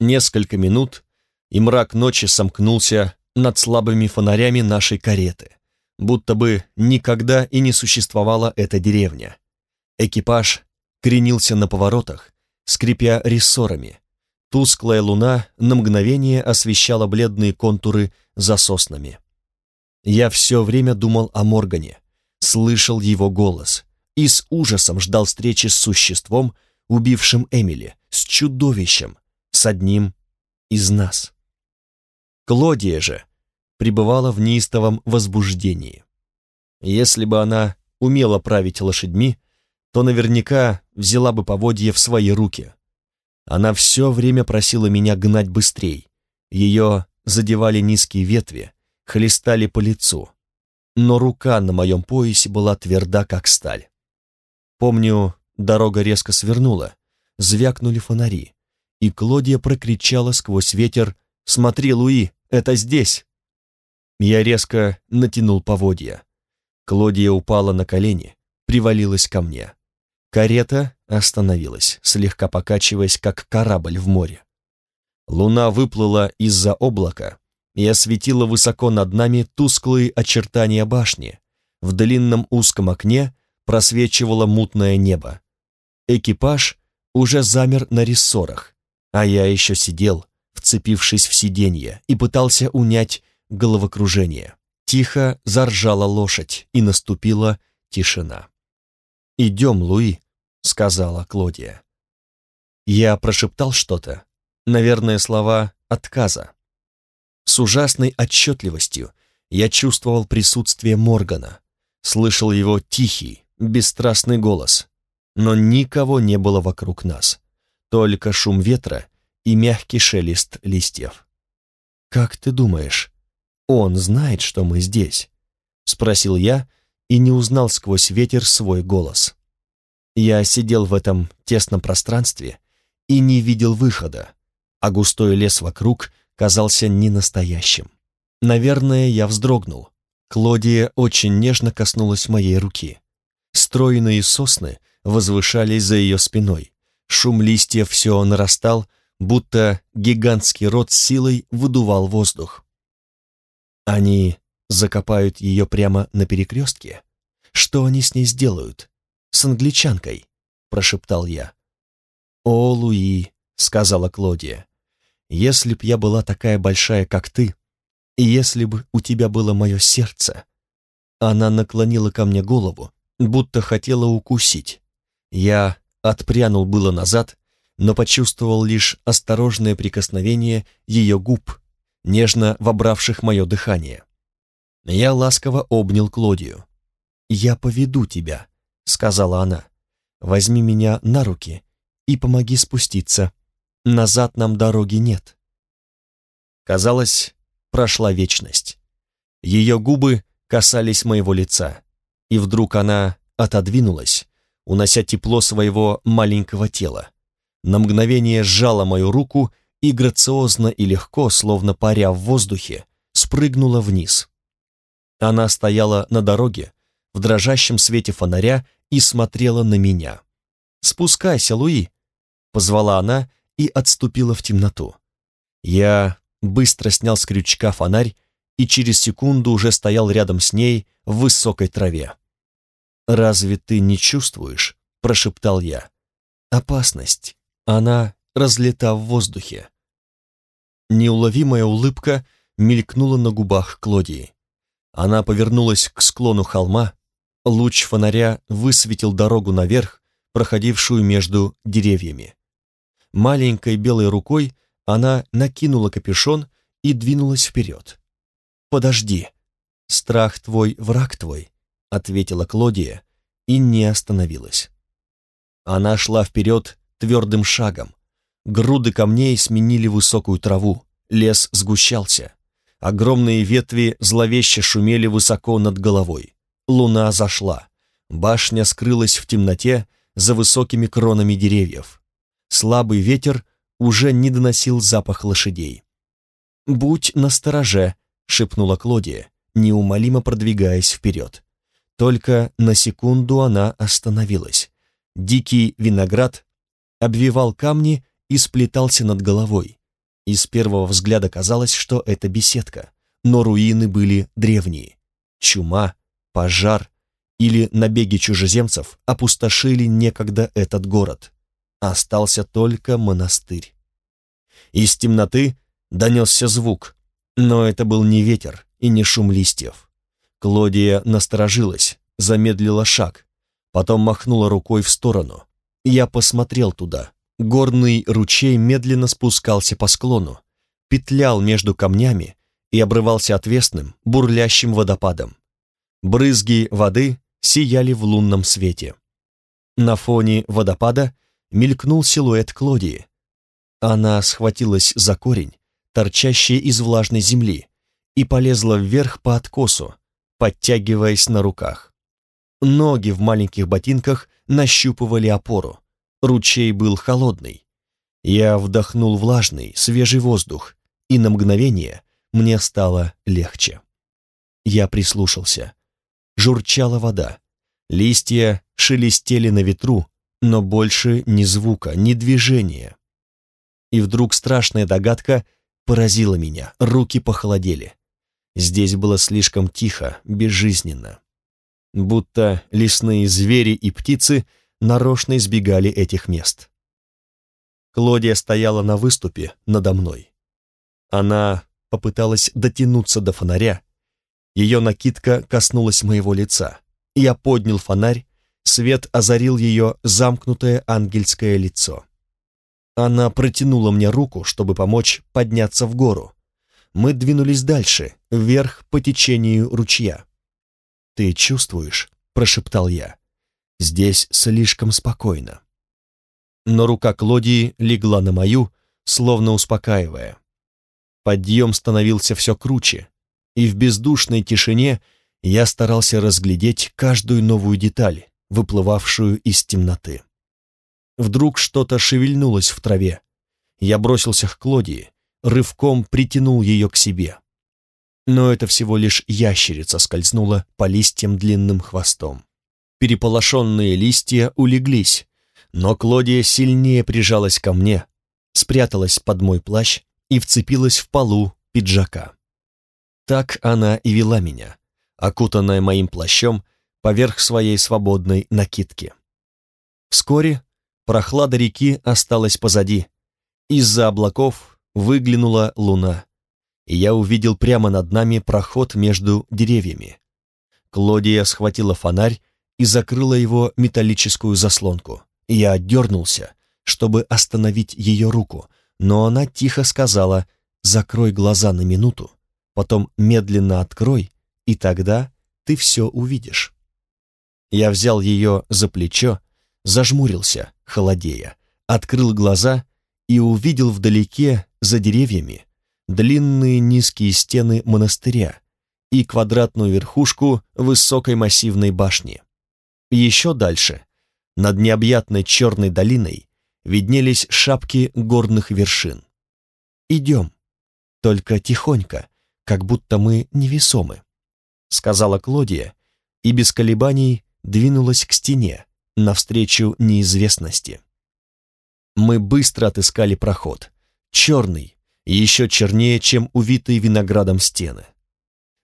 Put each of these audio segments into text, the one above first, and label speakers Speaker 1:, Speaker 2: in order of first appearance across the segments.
Speaker 1: Несколько минут, и мрак ночи сомкнулся над слабыми фонарями нашей кареты, будто бы никогда и не существовала эта деревня. Экипаж кренился на поворотах, скрипя рессорами. Тусклая луна на мгновение освещала бледные контуры за соснами. Я все время думал о Моргане, слышал его голос и с ужасом ждал встречи с существом, убившим Эмили, с чудовищем, с одним из нас. Клодия же пребывала в неистовом возбуждении. Если бы она умела править лошадьми, то наверняка взяла бы поводья в свои руки. Она все время просила меня гнать быстрей. Ее задевали низкие ветви, хлестали по лицу. Но рука на моем поясе была тверда, как сталь. Помню, дорога резко свернула, звякнули фонари, и Клодия прокричала сквозь ветер «Смотри, Луи, это здесь!» Я резко натянул поводья. Клодия упала на колени, привалилась ко мне. Карета остановилась, слегка покачиваясь, как корабль в море. Луна выплыла из-за облака и осветила высоко над нами тусклые очертания башни. В длинном узком окне просвечивало мутное небо. Экипаж уже замер на рессорах, а я еще сидел, вцепившись в сиденье, и пытался унять головокружение. Тихо заржала лошадь, и наступила тишина. «Идем, Луи», — сказала Клодия. Я прошептал что-то, наверное, слова отказа. С ужасной отчетливостью я чувствовал присутствие Моргана, слышал его тихий, бесстрастный голос, но никого не было вокруг нас, только шум ветра и мягкий шелест листьев. «Как ты думаешь, он знает, что мы здесь?» — спросил я, и не узнал сквозь ветер свой голос. Я сидел в этом тесном пространстве и не видел выхода, а густой лес вокруг казался ненастоящим. Наверное, я вздрогнул. Клодия очень нежно коснулась моей руки. Стройные сосны возвышались за ее спиной. Шум листьев все нарастал, будто гигантский рот силой выдувал воздух. Они закопают ее прямо на перекрестке? Что они с ней сделают? С англичанкой?» — прошептал я. «О, Луи», — сказала Клодия, — «если б я была такая большая, как ты, и если бы у тебя было мое сердце...» Она наклонила ко мне голову, будто хотела укусить. Я отпрянул было назад, но почувствовал лишь осторожное прикосновение ее губ, нежно вобравших мое дыхание. Я ласково обнял Клодию. «Я поведу тебя», — сказала она. «Возьми меня на руки и помоги спуститься. Назад нам дороги нет». Казалось, прошла вечность. Ее губы касались моего лица, и вдруг она отодвинулась, унося тепло своего маленького тела. На мгновение сжала мою руку и грациозно и легко, словно паря в воздухе, спрыгнула вниз. Она стояла на дороге, в дрожащем свете фонаря и смотрела на меня. «Спускайся, Луи!» — позвала она и отступила в темноту. Я быстро снял с крючка фонарь и через секунду уже стоял рядом с ней в высокой траве. «Разве ты не чувствуешь?» — прошептал я. «Опасность. Она разлета в воздухе». Неуловимая улыбка мелькнула на губах Клодии. Она повернулась к склону холма, луч фонаря высветил дорогу наверх, проходившую между деревьями. Маленькой белой рукой она накинула капюшон и двинулась вперед. «Подожди, страх твой, враг твой», — ответила Клодия и не остановилась. Она шла вперед твердым шагом. Груды камней сменили высокую траву, лес сгущался. Огромные ветви зловеще шумели высоко над головой. Луна зашла. Башня скрылась в темноте за высокими кронами деревьев. Слабый ветер уже не доносил запах лошадей. «Будь настороже», — шепнула Клодия, неумолимо продвигаясь вперед. Только на секунду она остановилась. Дикий виноград обвивал камни и сплетался над головой. И с первого взгляда казалось, что это беседка, но руины были древние. Чума, пожар или набеги чужеземцев опустошили некогда этот город. Остался только монастырь. Из темноты донесся звук, но это был не ветер и не шум листьев. Клодия насторожилась, замедлила шаг, потом махнула рукой в сторону. Я посмотрел туда. Горный ручей медленно спускался по склону, петлял между камнями и обрывался отвесным, бурлящим водопадом. Брызги воды сияли в лунном свете. На фоне водопада мелькнул силуэт Клодии. Она схватилась за корень, торчащий из влажной земли, и полезла вверх по откосу, подтягиваясь на руках. Ноги в маленьких ботинках нащупывали опору. Ручей был холодный. Я вдохнул влажный, свежий воздух, и на мгновение мне стало легче. Я прислушался. Журчала вода. Листья шелестели на ветру, но больше ни звука, ни движения. И вдруг страшная догадка поразила меня, руки похолодели. Здесь было слишком тихо, безжизненно. Будто лесные звери и птицы нарочно избегали этих мест. Клодия стояла на выступе надо мной. Она попыталась дотянуться до фонаря. Ее накидка коснулась моего лица. Я поднял фонарь, свет озарил ее замкнутое ангельское лицо. Она протянула мне руку, чтобы помочь подняться в гору. Мы двинулись дальше, вверх по течению ручья. «Ты чувствуешь?» — прошептал я. «Здесь слишком спокойно». Но рука Клодии легла на мою, словно успокаивая. Подъем становился все круче, и в бездушной тишине я старался разглядеть каждую новую деталь, выплывавшую из темноты. Вдруг что-то шевельнулось в траве. Я бросился к Клодии, рывком притянул ее к себе. Но это всего лишь ящерица скользнула по листьям длинным хвостом. Переполошенные листья улеглись, но Клодия сильнее прижалась ко мне, спряталась под мой плащ и вцепилась в полу пиджака. Так она и вела меня, окутанная моим плащом поверх своей свободной накидки. Вскоре Прохлада реки осталась позади. Из-за облаков выглянула луна, и я увидел прямо над нами проход между деревьями. Клодия схватила фонарь и закрыла его металлическую заслонку. Я отдернулся, чтобы остановить ее руку, но она тихо сказала «Закрой глаза на минуту, потом медленно открой, и тогда ты все увидишь». Я взял ее за плечо, зажмурился, холодея, открыл глаза и увидел вдалеке, за деревьями, длинные низкие стены монастыря и квадратную верхушку высокой массивной башни. Еще дальше, над необъятной черной долиной, виднелись шапки горных вершин. «Идем, только тихонько, как будто мы невесомы», — сказала Клодия, и без колебаний двинулась к стене, навстречу неизвестности. Мы быстро отыскали проход, черный и еще чернее, чем увитые виноградом стены.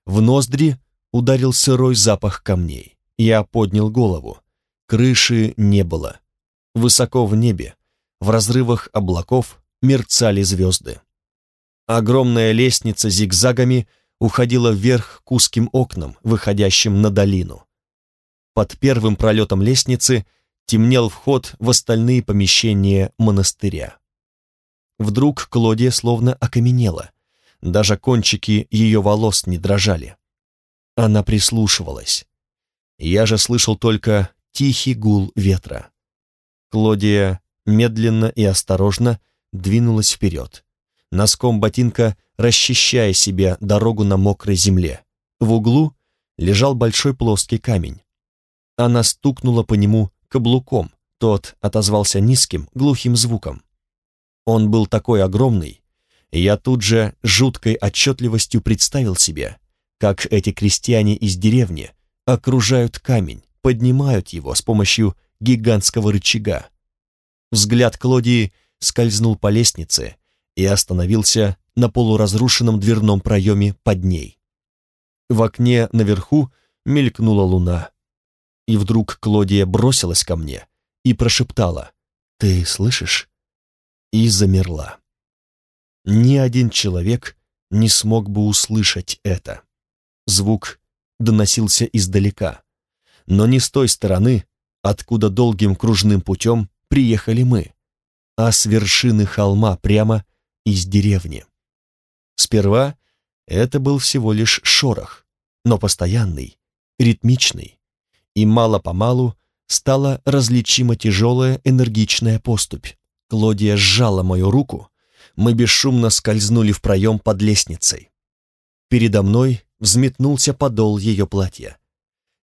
Speaker 1: В ноздри ударил сырой запах камней. Я поднял голову. Крыши не было. Высоко в небе, в разрывах облаков, мерцали звезды. Огромная лестница зигзагами уходила вверх к узким окнам, выходящим на долину. Под первым пролетом лестницы темнел вход в остальные помещения монастыря. Вдруг Клодия словно окаменела, даже кончики ее волос не дрожали. Она прислушивалась. Я же слышал только тихий гул ветра. Клодия медленно и осторожно двинулась вперед, носком ботинка расчищая себе дорогу на мокрой земле. В углу лежал большой плоский камень. Она стукнула по нему каблуком, тот отозвался низким, глухим звуком. Он был такой огромный, я тут же жуткой отчетливостью представил себе, как эти крестьяне из деревни окружают камень, поднимают его с помощью гигантского рычага. Взгляд Клодии скользнул по лестнице, и остановился на полуразрушенном дверном проеме под ней. В окне наверху мелькнула луна. И вдруг Клодия бросилась ко мне и прошептала «Ты слышишь?» И замерла. Ни один человек не смог бы услышать это. Звук доносился издалека, но не с той стороны, откуда долгим кружным путем приехали мы, а с вершины холма прямо из деревни. Сперва это был всего лишь шорох, но постоянный, ритмичный, и мало-помалу стала различима тяжелая энергичная поступь. Клодия сжала мою руку, мы бесшумно скользнули в проем под лестницей. Передо мной взметнулся подол ее платья.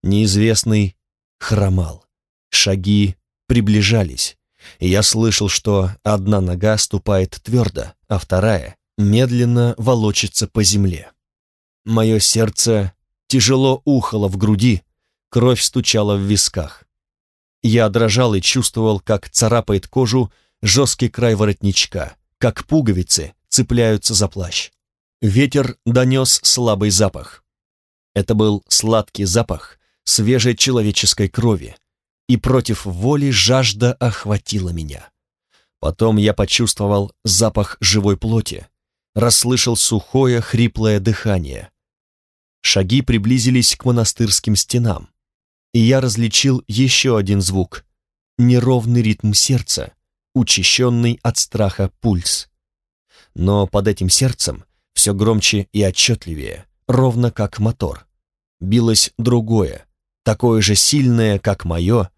Speaker 1: Неизвестный хромал. Шаги приближались, я слышал, что одна нога ступает твердо, а вторая медленно волочится по земле. Мое сердце тяжело ухало в груди, кровь стучала в висках. Я дрожал и чувствовал, как царапает кожу жесткий край воротничка, как пуговицы цепляются за плащ. Ветер донес слабый запах. Это был сладкий запах свежей человеческой крови, и против воли жажда охватила меня. Потом я почувствовал запах живой плоти, расслышал сухое, хриплое дыхание. Шаги приблизились к монастырским стенам, и я различил еще один звук — неровный ритм сердца, учащенный от страха пульс. Но под этим сердцем все громче и отчетливее, ровно как мотор. Билось другое, такое же сильное, как мое,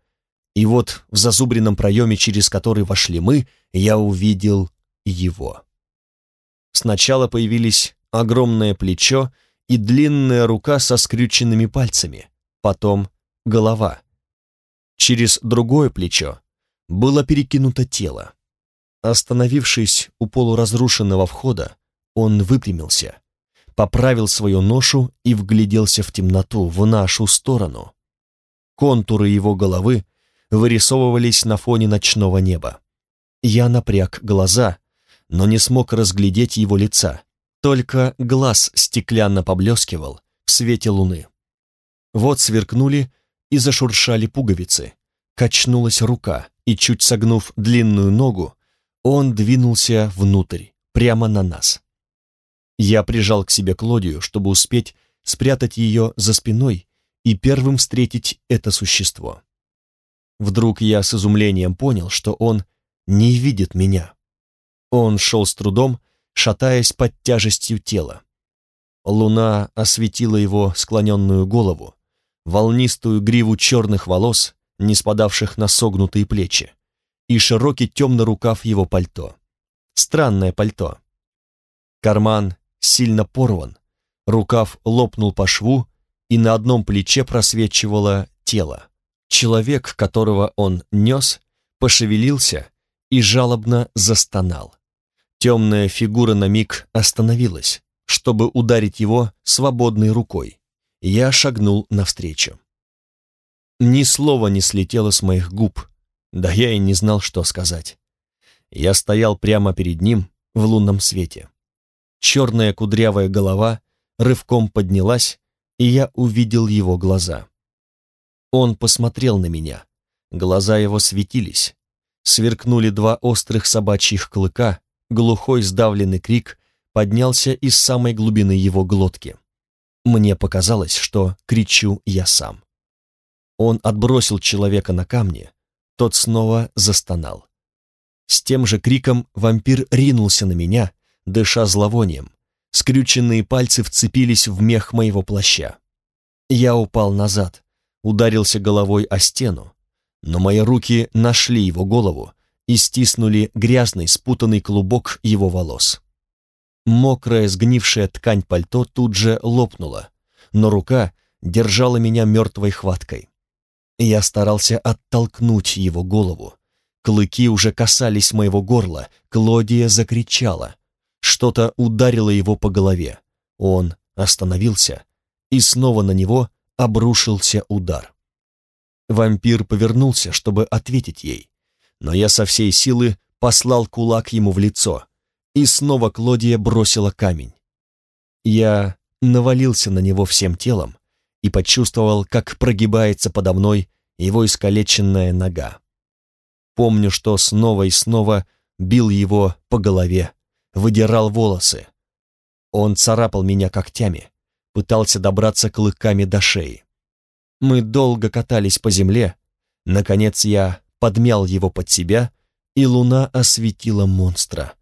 Speaker 1: и вот в зазубренном проеме, через который вошли мы, я увидел его. Сначала появились огромное плечо и длинная рука со скрюченными пальцами, потом голова. Через другое плечо было перекинуто тело. Остановившись у полуразрушенного входа, он выпрямился, поправил свою ношу и вгляделся в темноту, в нашу сторону. Контуры его головы вырисовывались на фоне ночного неба. Я напряг глаза, но не смог разглядеть его лица, только глаз стеклянно поблескивал в свете луны. Вот сверкнули и зашуршали пуговицы, качнулась рука, и, чуть согнув длинную ногу, он двинулся внутрь, прямо на нас. Я прижал к себе Клодию, чтобы успеть спрятать ее за спиной и первым встретить это существо. Вдруг я с изумлением понял, что он не видит меня. Он шел с трудом, шатаясь под тяжестью тела. Луна осветила его склоненную голову, волнистую гриву черных волос, не спадавших на согнутые плечи, и широкий темный рукав его пальто. Странное пальто. Карман сильно порван, рукав лопнул по шву, и на одном плече просвечивало тело. Человек, которого он нес, пошевелился и жалобно застонал. Темная фигура на миг остановилась, чтобы ударить его свободной рукой. Я шагнул навстречу. Ни слова не слетело с моих губ, да я и не знал, что сказать. Я стоял прямо перед ним в лунном свете. Черная кудрявая голова рывком поднялась, и я увидел его глаза. Он посмотрел на меня. Глаза его светились. Сверкнули два острых собачьих клыка, глухой сдавленный крик поднялся из самой глубины его глотки. Мне показалось, что кричу я сам. Он отбросил человека на камни, тот снова застонал. С тем же криком вампир ринулся на меня, дыша зловонием. Скрюченные пальцы вцепились в мех моего плаща. Я упал назад, ударился головой о стену, но мои руки нашли его голову и стиснули грязный спутанный клубок его волос. Мокрая сгнившая ткань пальто тут же лопнула, но рука держала меня мертвой хваткой. Я старался оттолкнуть его голову. Клыки уже касались моего горла, Клодия закричала. Что-то ударило его по голове. Он остановился, и снова на него обрушился удар. Вампир повернулся, чтобы ответить ей, но я со всей силы послал кулак ему в лицо, и снова Клодия бросила камень. Я навалился на него всем телом и почувствовал, как прогибается подо мной его искалеченная нога. Помню, что снова и снова бил его по голове, выдирал волосы. Он царапал меня когтями, пытался добраться клыками до шеи. Мы долго катались по земле, наконец я подмял его под себя, и луна осветила монстра.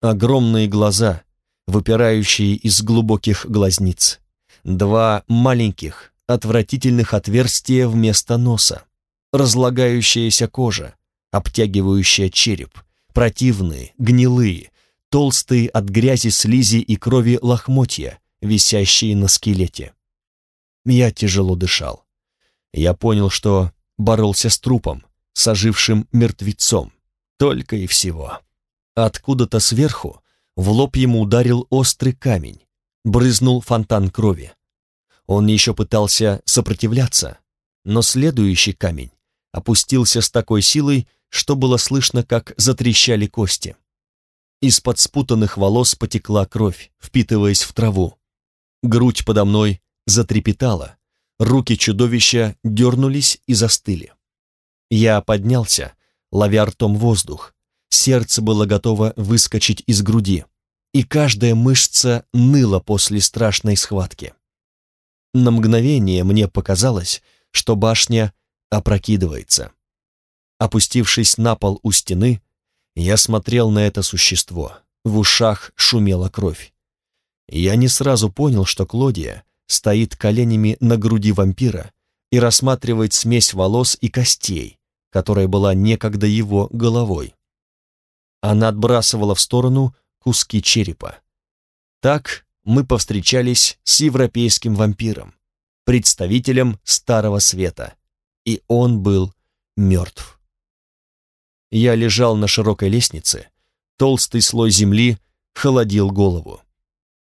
Speaker 1: Огромные глаза, выпирающие из глубоких глазниц. Два маленьких, отвратительных отверстия вместо носа. Разлагающаяся кожа, обтягивающая череп. Противные, гнилые, толстые от грязи, слизи и крови лохмотья, висящие на скелете. Я тяжело дышал. Я понял, что боролся с трупом, с ожившим мертвецом. Только и всего. Откуда-то сверху в лоб ему ударил острый камень, брызнул фонтан крови. Он еще пытался сопротивляться, но следующий камень опустился с такой силой, что было слышно, как затрещали кости. Из-под спутанных волос потекла кровь, впитываясь в траву. Грудь подо мной затрепетала, руки чудовища дернулись и застыли. Я поднялся, ловя ртом воздух. Сердце было готово выскочить из груди, и каждая мышца ныла после страшной схватки. На мгновение мне показалось, что башня опрокидывается. Опустившись на пол у стены, я смотрел на это существо. В ушах шумела кровь. Я не сразу понял, что Клодия стоит коленями на груди вампира и рассматривает смесь волос и костей, которая была некогда его головой. Она отбрасывала в сторону куски черепа. Так мы повстречались с европейским вампиром, представителем Старого Света, и он был мертв. Я лежал на широкой лестнице, толстый слой земли холодил голову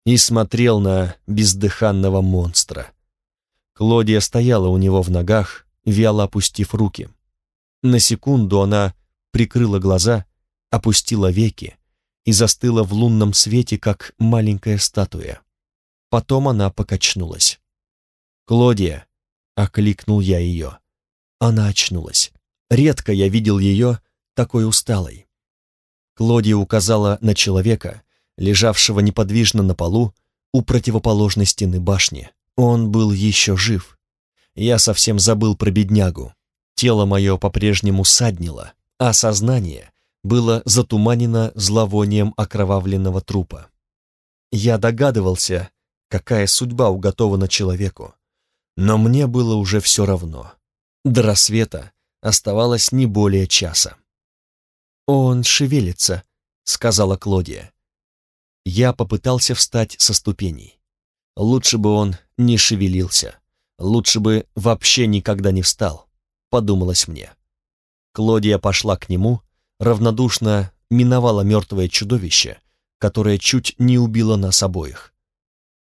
Speaker 1: и смотрел на бездыханного монстра. Клодия стояла у него в ногах, вяло опустив руки. На секунду она прикрыла глаза, опустила веки и застыла в лунном свете, как маленькая статуя. Потом она покачнулась. «Клодия!» — окликнул я ее. Она очнулась. Редко я видел ее такой усталой. Клодия указала на человека, лежавшего неподвижно на полу у противоположной стены башни. Он был еще жив. Я совсем забыл про беднягу. Тело мое по-прежнему саднило, а сознание было затуманено зловонием окровавленного трупа. Я догадывался, какая судьба уготована человеку, но мне было уже все равно. До рассвета оставалось не более часа. «Он шевелится», — сказала Клодия. Я попытался встать со ступеней. Лучше бы он не шевелился, лучше бы вообще никогда не встал, подумалось мне. Клодия пошла к нему, равнодушно миновала мертвое чудовище, которое чуть не убило нас обоих.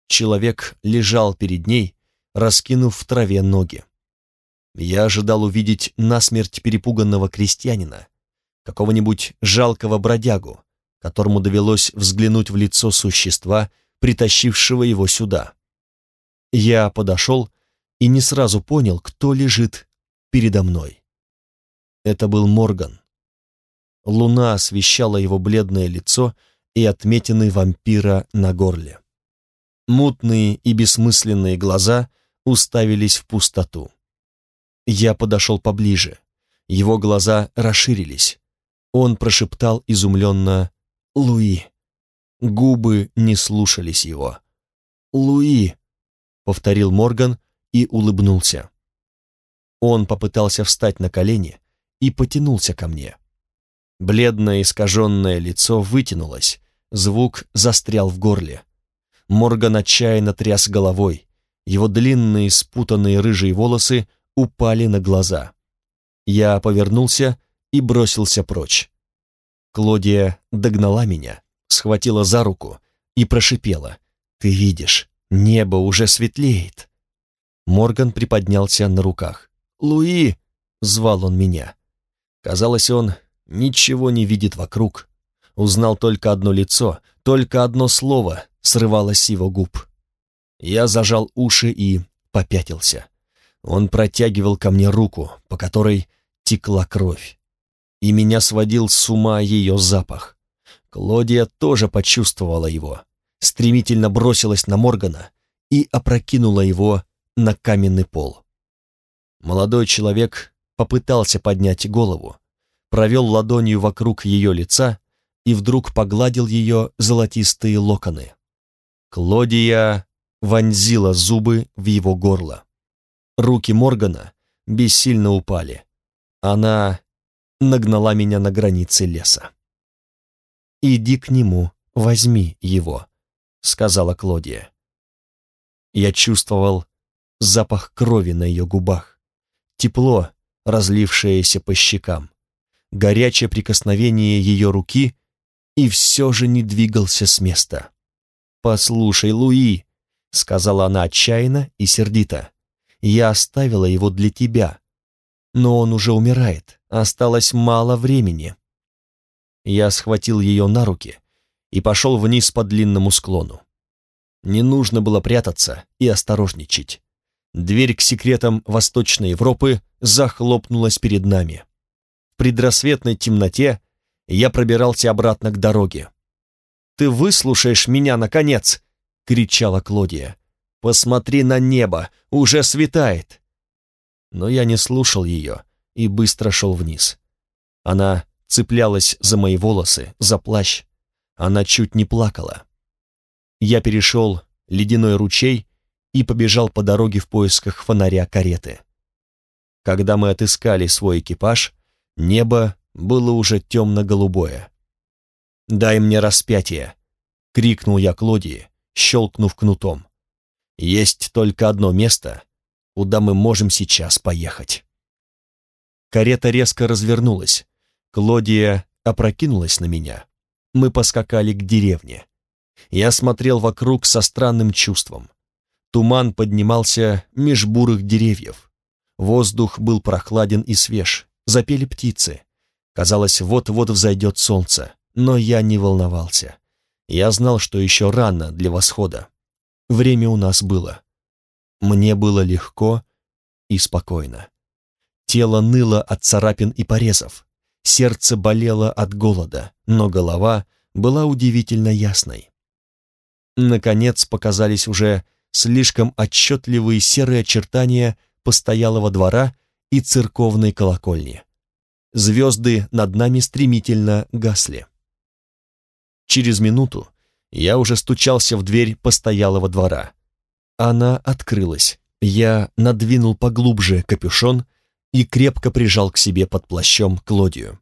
Speaker 1: Человек лежал перед ней, раскинув в траве ноги. Я ожидал увидеть насмерть перепуганного крестьянина, какого-нибудь жалкого бродягу, которому довелось взглянуть в лицо существа, притащившего его сюда. Я подошел и не сразу понял, кто лежит передо мной. Это был Морган. Луна освещала его бледное лицо и отметины вампира на горле. Мутные и бессмысленные глаза уставились в пустоту. Я подошел поближе. Его глаза расширились. Он прошептал изумленно «Луи». Губы не слушались его. «Луи», — повторил Морган и улыбнулся. Он попытался встать на колени и потянулся ко мне. Бледное искаженное лицо вытянулось, звук застрял в горле. Морган отчаянно тряс головой, его длинные спутанные рыжие волосы упали на глаза. Я повернулся и бросился прочь. Клодия догнала меня, схватила за руку и прошипела. «Ты видишь, небо уже светлеет». Морган приподнялся на руках. «Луи!» — звал он меня. Казалось, он ничего не видит вокруг. Узнал только одно лицо, только одно слово срывалось его губ. Я зажал уши и попятился. Он протягивал ко мне руку, по которой текла кровь. И меня сводил с ума ее запах. Клодия тоже почувствовала его, стремительно бросилась на Моргана и опрокинула его на каменный пол. Молодой человек попытался поднять голову, провел ладонью вокруг ее лица и вдруг погладил ее золотистые локоны. Клодия вонзила зубы в его горло. Руки Моргана бессильно упали. Она нагнала меня на границе леса. «Иди к нему, возьми его», — сказала Клодия. Я чувствовал запах крови на ее губах, тепло, разлившееся по щекам, горячее прикосновение ее руки и все же не двигался с места. «Послушай, Луи», — сказала она отчаянно и сердито, — «я оставила его для тебя, но он уже умирает, осталось мало времени». Я схватил ее на руки и пошел вниз по длинному склону. Не нужно было прятаться и осторожничать. Дверь к секретам Восточной Европы захлопнулась перед нами. Предрассветной темноте я пробирался обратно к дороге. «Ты выслушаешь меня, наконец!» — кричала Клодия. «Посмотри на небо, уже светает!» Но я не слушал ее и быстро шел вниз. Она цеплялась за мои волосы, за плащ. Она чуть не плакала. Я перешел ледяной ручей и побежал по дороге в поисках фонаря кареты. Когда мы отыскали свой экипаж, небо было уже темно-голубое. «Дай мне распятие!» — крикнул я Клодии, щелкнув кнутом. «Есть только одно место, куда мы можем сейчас поехать». Карета резко развернулась. Клодия опрокинулась на меня. Мы поскакали к деревне. Я смотрел вокруг со странным чувством. Туман поднимался меж бурых деревьев. Воздух был прохладен и свеж, запели птицы. Казалось, вот-вот взойдет солнце, но я не волновался. Я знал, что еще рано для восхода. Время у нас было. Мне было легко и спокойно. Тело ныло от царапин и порезов. Сердце болело от голода, но голова была удивительно ясной. Наконец показались уже слишком отчетливые серые очертания постоялого двора и церковной колокольни. Звезды над нами стремительно гасли. Через минуту я уже стучался в дверь постоялого двора. Она открылась. Я надвинул поглубже капюшон и крепко прижал к себе под плащом Клодию.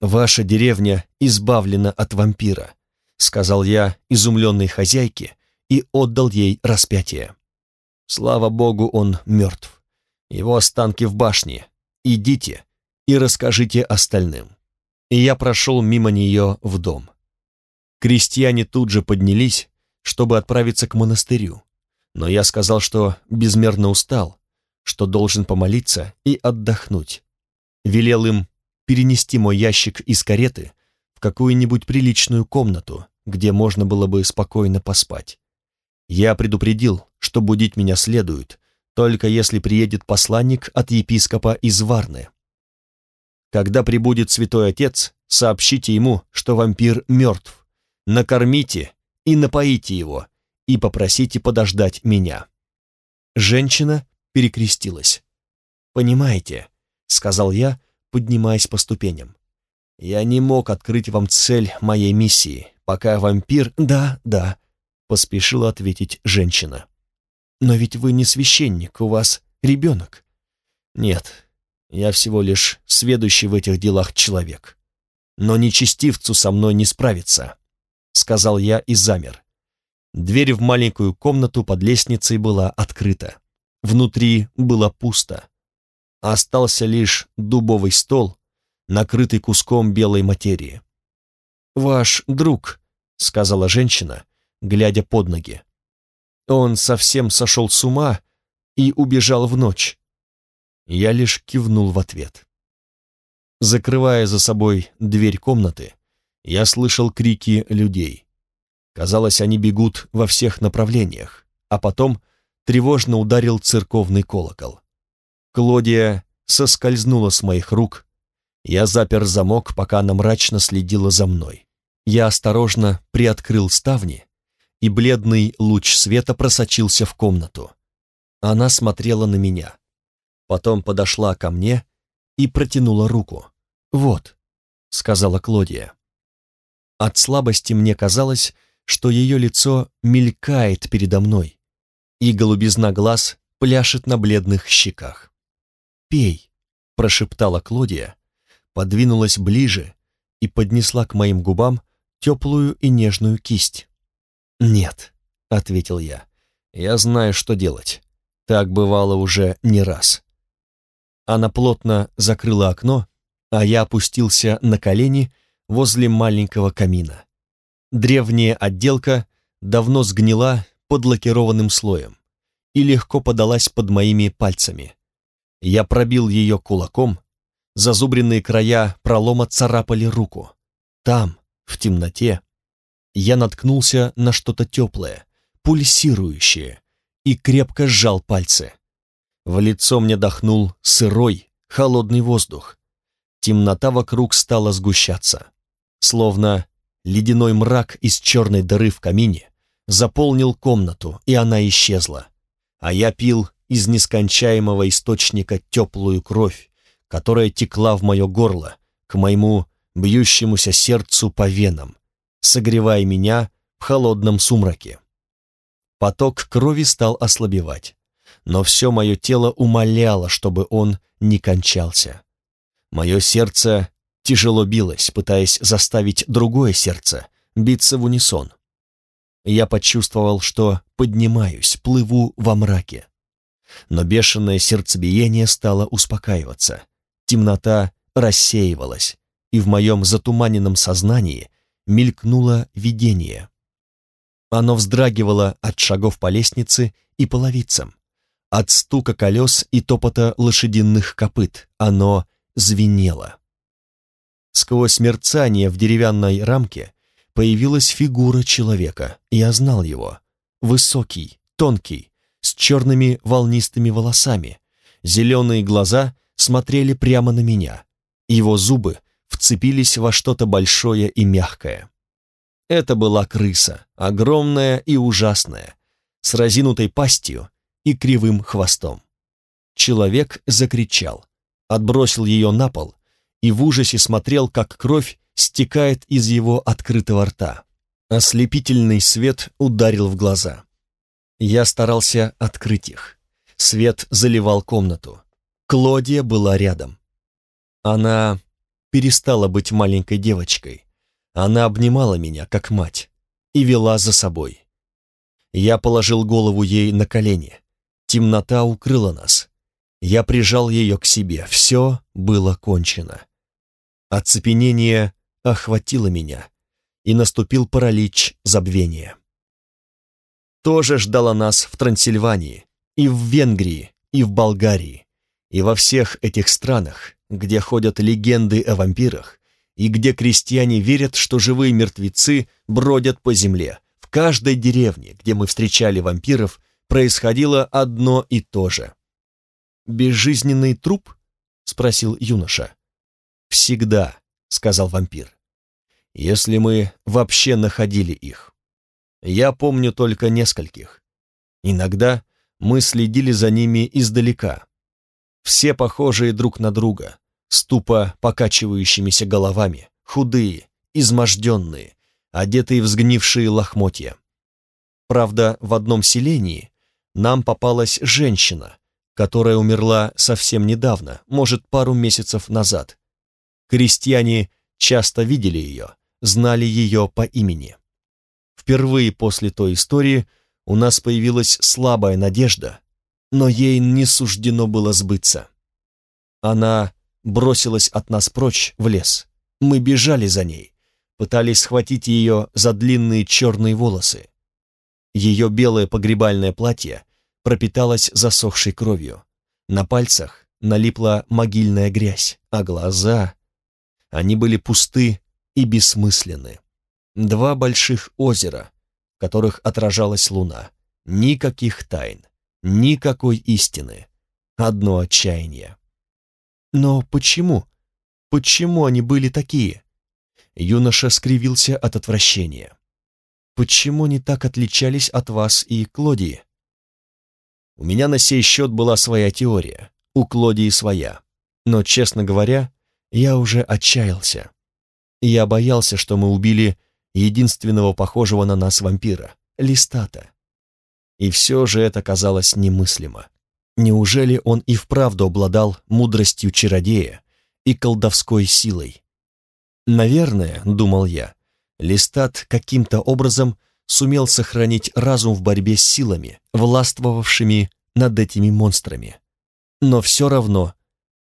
Speaker 1: «Ваша деревня избавлена от вампира», — сказал я изумленной хозяйке и отдал ей распятие. «Слава Богу, он мертв. Его останки в башне. Идите и расскажите остальным». И я прошел мимо нее в дом. Крестьяне тут же поднялись, чтобы отправиться к монастырю, но я сказал, что безмерно устал, что должен помолиться и отдохнуть. Велел им перенести мой ящик из кареты в какую-нибудь приличную комнату, где можно было бы спокойно поспать. Я предупредил, что будить меня следует, только если приедет посланник от епископа из Варны. Когда прибудет святой отец, сообщите ему, что вампир мертв. Накормите и напоите его, и попросите подождать меня. Женщина перекрестилась. «Понимаете», — сказал я, поднимаясь по ступеням. «Я не мог открыть вам цель моей миссии, пока вампир...» «Да, да», — поспешила ответить женщина. «Но ведь вы не священник, у вас ребенок». «Нет, я всего лишь сведущий в этих делах человек. Но нечестивцу со мной не справиться», — сказал я и замер. Дверь в маленькую комнату под лестницей была открыта. Внутри было пусто. Остался лишь дубовый стол, накрытый куском белой материи. «Ваш друг», — сказала женщина, глядя под ноги. «Он совсем сошел с ума и убежал в ночь». Я лишь кивнул в ответ. Закрывая за собой дверь комнаты, Я слышал крики людей. Казалось, они бегут во всех направлениях, а потом тревожно ударил церковный колокол. Клодия соскользнула с моих рук. Я запер замок, пока она мрачно следила за мной. Я осторожно приоткрыл ставни, и бледный луч света просочился в комнату. Она смотрела на меня. Потом подошла ко мне и протянула руку. «Вот», — сказала Клодия. От слабости мне казалось, что ее лицо мелькает передо мной, и голубизна глаз пляшет на бледных щеках. «Пей», — прошептала Клодия, подвинулась ближе и поднесла к моим губам теплую и нежную кисть. «Нет», — ответил я, — «я знаю, что делать. Так бывало уже не раз». Она плотно закрыла окно, а я опустился на колени возле маленького камина. Древняя отделка давно сгнила под лакированным слоем и легко подалась под моими пальцами. Я пробил ее кулаком, зазубренные края пролома царапали руку. Там, в темноте, я наткнулся на что-то теплое, пульсирующее, и крепко сжал пальцы. В лицо мне дохнул сырой, холодный воздух. Темнота вокруг стала сгущаться. Словно ледяной мрак из черной дыры в камине заполнил комнату, и она исчезла. А я пил из нескончаемого источника теплую кровь, которая текла в мое горло, к моему бьющемуся сердцу по венам, согревая меня в холодном сумраке. Поток крови стал ослабевать, но все мое тело умоляло, чтобы он не кончался. Мое сердце тяжело билось, пытаясь заставить другое сердце биться в унисон. Я почувствовал, что поднимаюсь, плыву во мраке. Но бешеное сердцебиение стало успокаиваться. Темнота рассеивалась, и в моем затуманенном сознании мелькнуло видение. Оно вздрагивало от шагов по лестнице и половицам, от стука колес и топота лошадиных копыт. Оно звенело. Сквозь мерцание в деревянной рамке появилась фигура человека. Я знал его. Высокий, тонкий, с черными волнистыми волосами. Зеленые глаза смотрели прямо на меня. Его зубы вцепились во что-то большое и мягкое. Это была крыса, огромная и ужасная, с разинутой пастью и кривым хвостом. Человек закричал, отбросил ее на пол и в ужасе смотрел, как кровь стекает из его открытого рта. Ослепительный свет ударил в глаза. Я старался открыть их. Свет заливал комнату. Клодия была рядом. Она перестала быть маленькой девочкой. Она обнимала меня, как мать, и вела за собой. Я положил голову ей на колени. Темнота укрыла нас. Я прижал ее к себе. Все было кончено. Оцепенение охватило меня, и наступил паралич забвения. Тоже ждала нас в Трансильвании, и в Венгрии, и в Болгарии, и во всех этих странах, где ходят легенды о вампирах, и где крестьяне верят, что живые мертвецы бродят по земле. В каждой деревне, где мы встречали вампиров, происходило одно и то же. «Безжизненный труп?» — спросил юноша. «Всегда», — сказал вампир. «Если мы вообще находили их. Я помню только нескольких. Иногда мы следили за ними издалека. Все похожие друг на друга, с тупо покачивающимися головами, худые, изможденные, одетые в сгнившие лохмотья. Правда, в одном селении нам попалась женщина, которая умерла совсем недавно, может, пару месяцев назад. Крестьяне часто видели ее, знали ее по имени. Впервые после той истории у нас появилась слабая надежда, но ей не суждено было сбыться. Она бросилась от нас прочь в лес. Мы бежали за ней, пытались схватить ее за длинные черные волосы. Ее белое погребальное платье пропиталось засохшей кровью. На пальцах налипла могильная грязь, а глаза... Они были пусты и бессмысленны. Два больших озера, в которых отражалась луна. Никаких тайн, никакой истины. Одно отчаяние. Но почему? Почему они были такие? Юноша скривился от отвращения. Почему они так отличались от вас и Клодии? У меня на сей счет была своя теория, у Клодии своя. Но, честно говоря, я уже отчаялся. Я боялся, что мы убили единственного похожего на нас вампира, Листата. И все же это казалось немыслимо. Неужели он и вправду обладал мудростью чародея и колдовской силой? Наверное, думал я, Листат каким-то образом сумел сохранить разум в борьбе с силами, властвовавшими над этими монстрами. Но все равно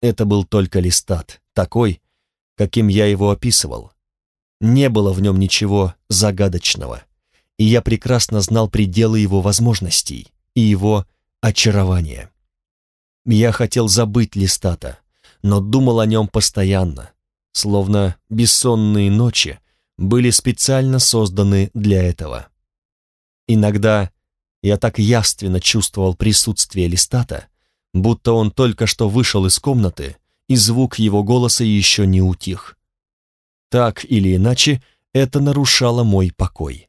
Speaker 1: это был только Листат, такой, каким я его описывал. Не было в нем ничего загадочного, и я прекрасно знал пределы его возможностей и его очарования. Я хотел забыть Листата, но думал о нем постоянно, словно бессонные ночи были специально созданы для этого. Иногда я так явственно чувствовал присутствие Листата, будто он только что вышел из комнаты, и звук его голоса еще не утих. Так или иначе, это нарушало мой покой.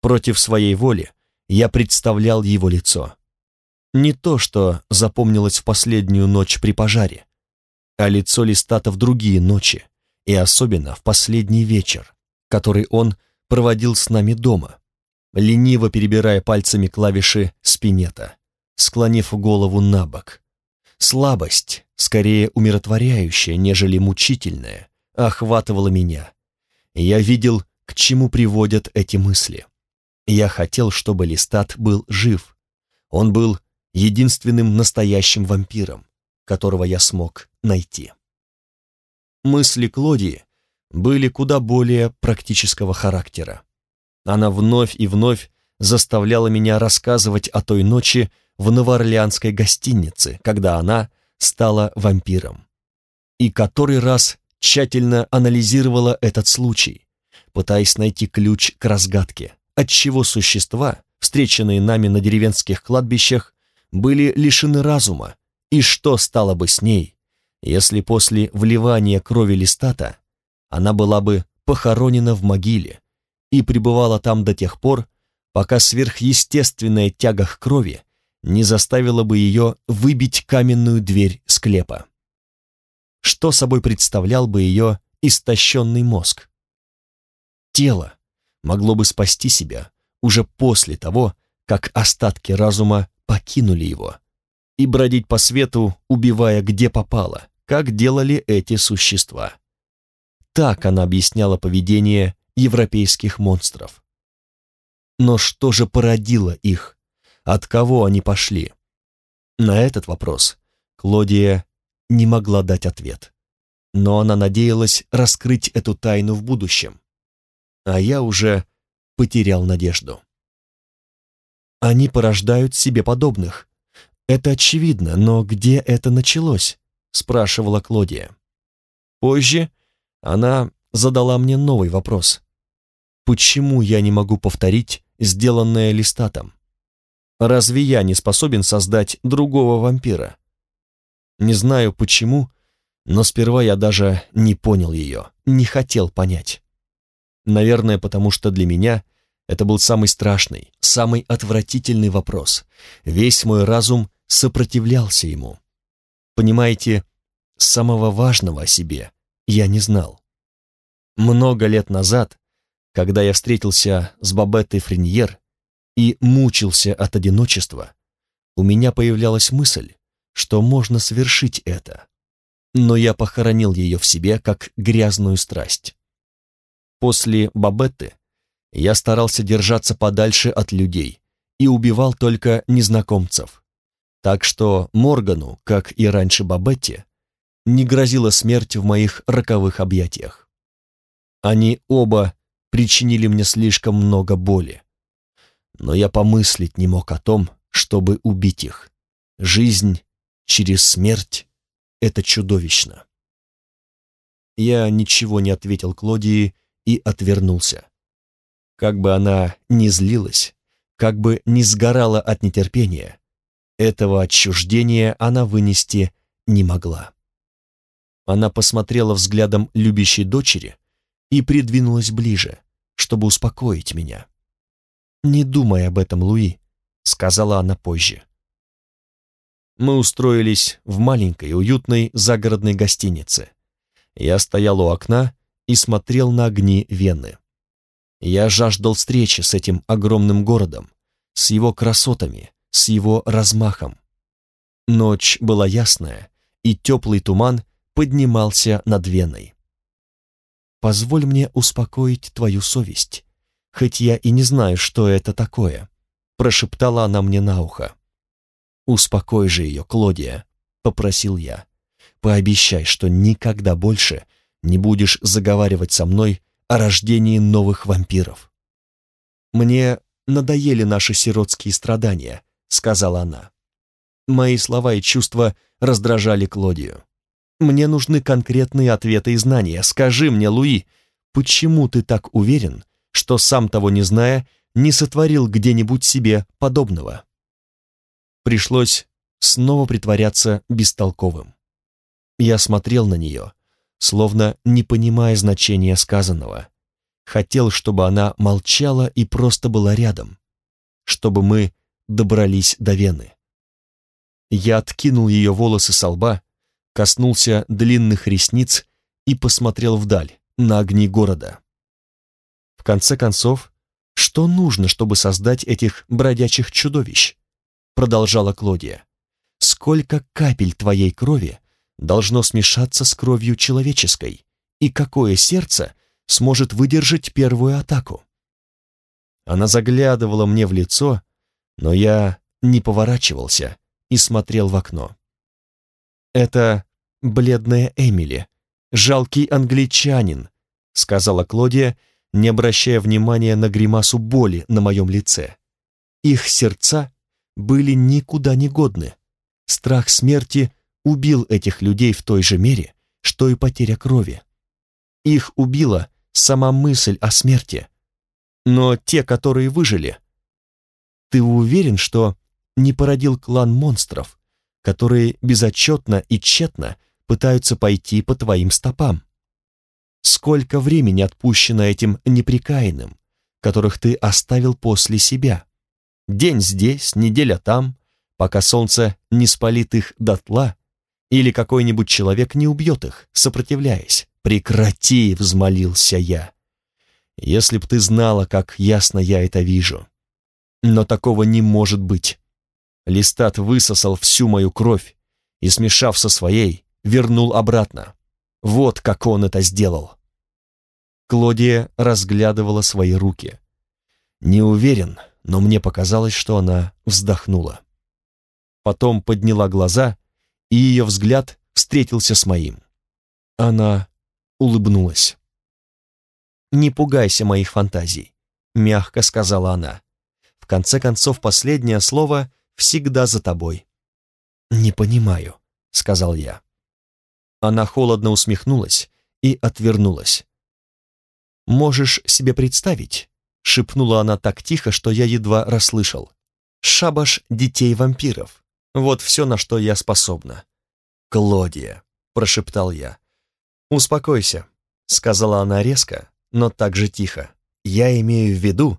Speaker 1: Против своей воли я представлял его лицо. Не то, что запомнилось в последнюю ночь при пожаре, а лицо Листата в другие ночи, и особенно в последний вечер, который он проводил с нами дома, лениво перебирая пальцами клавиши спинета, склонив голову на бок. Слабость, скорее умиротворяющая, нежели мучительная, охватывала меня. Я видел, к чему приводят эти мысли. Я хотел, чтобы Листат был жив. Он был единственным настоящим вампиром, которого я смог найти. Мысли Клодии были куда более практического характера. Она вновь и вновь заставляла меня рассказывать о той ночи в новоорлеанской гостинице, когда она стала вампиром. И который раз тщательно анализировала этот случай, пытаясь найти ключ к разгадке, отчего существа, встреченные нами на деревенских кладбищах, были лишены разума, и что стало бы с ней, если после вливания крови листата она была бы похоронена в могиле и пребывала там до тех пор, пока сверхъестественная тяга к крови не заставила бы ее выбить каменную дверь склепа. Что собой представлял бы ее истощенный мозг? Тело могло бы спасти себя уже после того, как остатки разума покинули его, и бродить по свету, убивая где попало, как делали эти существа. Так она объясняла поведение европейских монстров. Но что же породило их? От кого они пошли? На этот вопрос Клодия не могла дать ответ. Но она надеялась раскрыть эту тайну в будущем. А я уже потерял надежду. Они порождают себе подобных. Это очевидно, но где это началось? Спрашивала Клодия. Позже она задала мне новый вопрос. Почему я не могу повторить сделанное листатом? Разве я не способен создать другого вампира? Не знаю почему, но сперва я даже не понял ее, не хотел понять. Наверное, потому что для меня это был самый страшный, самый отвратительный вопрос. Весь мой разум сопротивлялся ему. Понимаете, самого важного о себе я не знал. Много лет назад, когда я встретился с Бабеттой Френьер, и мучился от одиночества, у меня появлялась мысль, что можно совершить это. Но я похоронил ее в себе как грязную страсть. После Бабетты я старался держаться подальше от людей и убивал только незнакомцев. Так что Моргану, как и раньше Бабетте, не грозила смерть в моих роковых объятиях. Они оба причинили мне слишком много боли но я помыслить не мог о том, чтобы убить их. Жизнь через смерть — это чудовищно. Я ничего не ответил Клодии и отвернулся. Как бы она ни злилась, как бы ни сгорала от нетерпения, этого отчуждения она вынести не могла. Она посмотрела взглядом любящей дочери и придвинулась ближе, чтобы успокоить меня. «Не думай об этом, Луи», — сказала она позже. Мы устроились в маленькой, уютной загородной гостинице. Я стоял у окна и смотрел на огни Вены. Я жаждал встречи с этим огромным городом, с его красотами, с его размахом. Ночь была ясная, и теплый туман поднимался над Веной. «Позволь мне успокоить твою совесть, хоть я и не знаю, что это такое», прошептала она мне на ухо. «Успокой же ее, Клодия», — попросил я. «Пообещай, что никогда больше не будешь заговаривать со мной о рождении новых вампиров». «Мне надоели наши сиротские страдания», — сказала она. Мои слова и чувства раздражали Клодию. «Мне нужны конкретные ответы и знания. Скажи мне, Луи, почему ты так уверен, что, сам того не зная, не сотворил где-нибудь себе подобного?» Пришлось снова притворяться бестолковым. Я смотрел на нее, словно не понимая значения сказанного. Хотел, чтобы она молчала и просто была рядом, чтобы мы добрались до Вены. Я откинул ее волосы со лба, коснулся длинных ресниц и посмотрел вдаль, на огни города. В конце концов, что нужно, чтобы создать этих бродячих чудовищ? Продолжала Клодия. Сколько капель твоей крови должно смешаться с кровью человеческой, и какое сердце сможет выдержать первую атаку? Она заглядывала мне в лицо, но я не поворачивался и смотрел в окно. «Это бледная Эмили, жалкий англичанин», сказала Клодия, не обращая внимания на гримасу боли на моем лице. Их сердца были никуда не годны. Страх смерти убил этих людей в той же мере, что и потеря крови. Их убила сама мысль о смерти. Но те, которые выжили, ты уверен, что не породил клан монстров, которые безотчетно и тщетно пытаются пойти по твоим стопам? Сколько времени отпущено этим неприкаянным, которых ты оставил после себя? День здесь, неделя там, пока солнце не спалит их дотла, или какой-нибудь человек не убьет их, сопротивляясь. «Прекрати!» — взмолился я. «Если б ты знала, как ясно я это вижу. Но такого не может быть. Листат высосал всю мою кровь и, смешав со своей, вернул обратно. Вот как он это сделал». Клодия разглядывала свои руки. «Не уверен, но мне показалось, что она вздохнула. Потом подняла глаза, и ее взгляд встретился с моим. Она улыбнулась. «Не пугайся моих фантазий», — мягко сказала она. «В конце концов, последнее слово всегда за тобой». «Не понимаю», — сказал я. Она холодно усмехнулась и отвернулась. «Можешь себе представить, — шепнула она так тихо, что я едва расслышал. «Шабаш детей-вампиров. Вот все, на что я способна». «Клодия», — прошептал я. «Успокойся», — сказала она резко, но так же тихо. «Я имею в виду,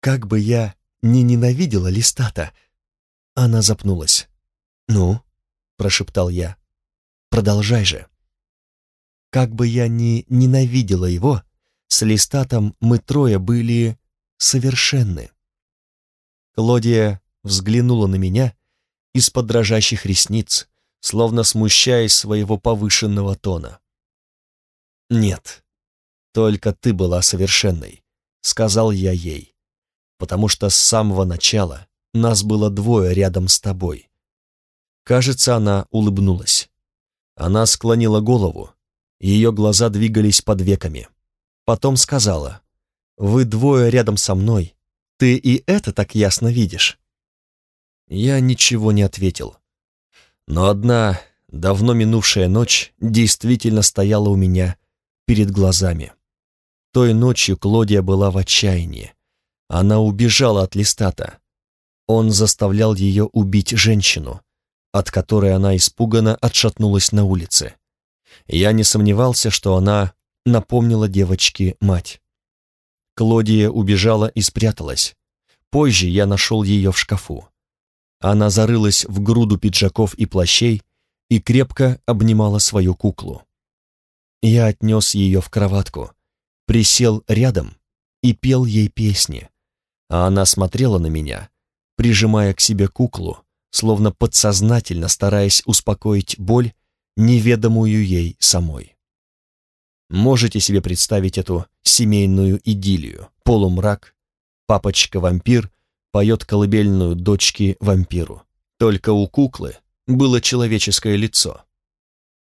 Speaker 1: как бы я не ненавидела Листата». Она запнулась. «Ну?» — прошептал я. «Продолжай же». «Как бы я ни ненавидела его, с Листатом мы трое были совершенны. Клодия взглянула на меня из-под дрожащих ресниц, словно смущаясь своего повышенного тона. «Нет, только ты была совершенной», — сказал я ей, «потому что с самого начала нас было двое рядом с тобой». Кажется, она улыбнулась. Она склонила голову, ее глаза двигались под веками. Потом сказала, «Вы двое рядом со мной. Ты и это так ясно видишь». Я ничего не ответил. Но одна давно минувшая ночь действительно стояла у меня перед глазами. Той ночью Клодия была в отчаянии. Она убежала от Листата. Он заставлял ее убить женщину, от которой она испуганно отшатнулась на улице. Я не сомневался, что она напомнила девочке мать. Клодия убежала и спряталась. Позже я нашел ее в шкафу. Она зарылась в груду пиджаков и плащей и крепко обнимала свою куклу. Я отнес ее в кроватку, присел рядом и пел ей песни, а она смотрела на меня, прижимая к себе куклу, словно подсознательно стараясь успокоить боль, неведомую ей самой. Можете себе представить эту семейную идиллию? Полумрак, папочка-вампир поет колыбельную дочке-вампиру. Только у куклы было человеческое лицо.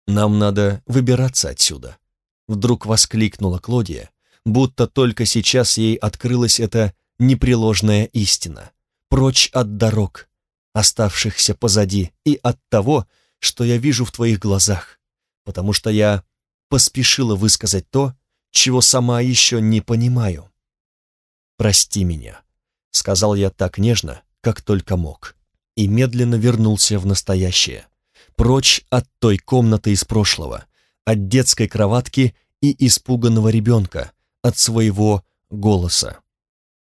Speaker 1: «Нам надо выбираться отсюда», — вдруг воскликнула Клодия, будто только сейчас ей открылась эта непреложная истина. Прочь от дорог, оставшихся позади, и от того, что я вижу в твоих глазах, потому что я поспешила высказать то, чего сама еще не понимаю. «Прости меня», — сказал я так нежно, как только мог, и медленно вернулся в настоящее, прочь от той комнаты из прошлого, от детской кроватки и испуганного ребенка, от своего голоса.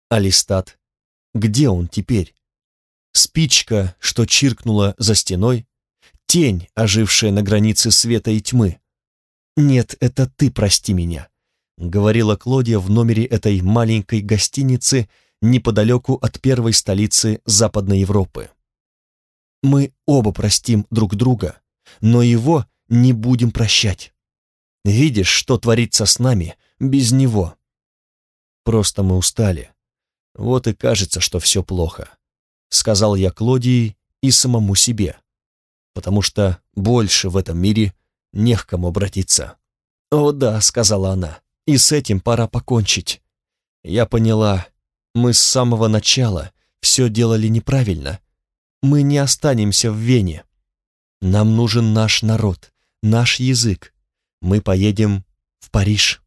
Speaker 1: Алистат, где он теперь? Спичка, что чиркнула за стеной, тень, ожившая на границе света и тьмы. «Нет, это ты прости меня», — говорила Клодия в номере этой маленькой гостиницы неподалеку от первой столицы Западной Европы. «Мы оба простим друг друга, но его не будем прощать. Видишь, что творится с нами без него?» «Просто мы устали. Вот и кажется, что все плохо», — сказал я Клодии и самому себе потому что больше в этом мире не к кому обратиться. «О да», — сказала она, — «и с этим пора покончить». Я поняла, мы с самого начала все делали неправильно. Мы не останемся в Вене. Нам нужен наш народ, наш язык. Мы поедем в Париж.